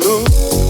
Look.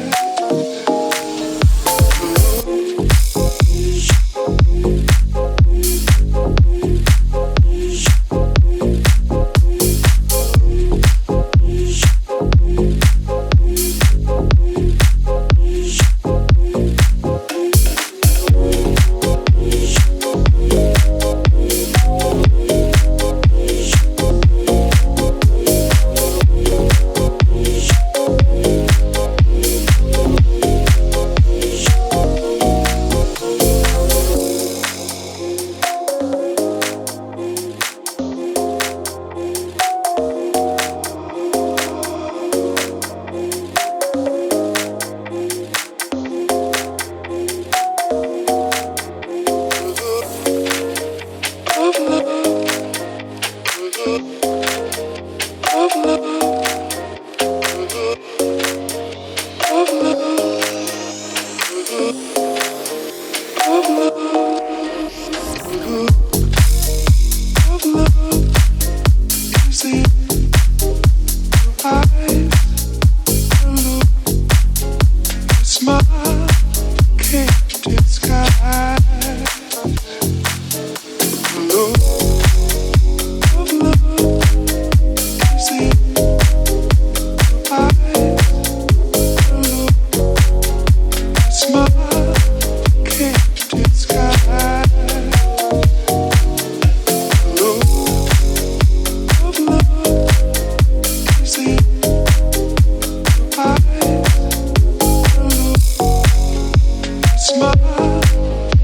smile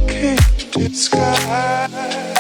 can't disguise.